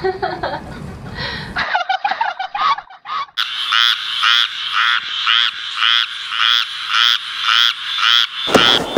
Thank you.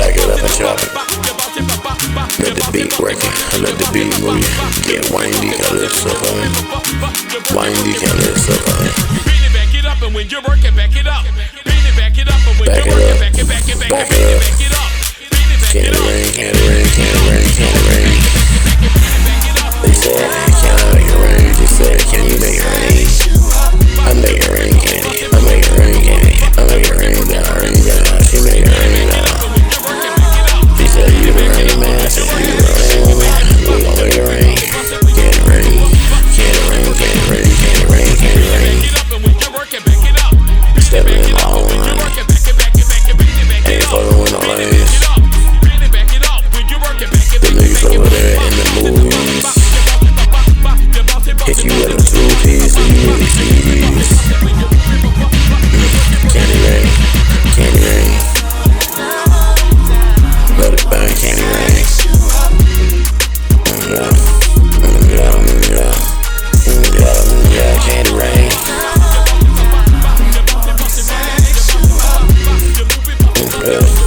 Back it up and chop it. Let the beat break it. Let the beat move it. Get windy, can lift up on it. Windy, can lift up on it. Beat it, back it up, and when you're back it up. It, back it up, back it, back it, back it up. Yeah.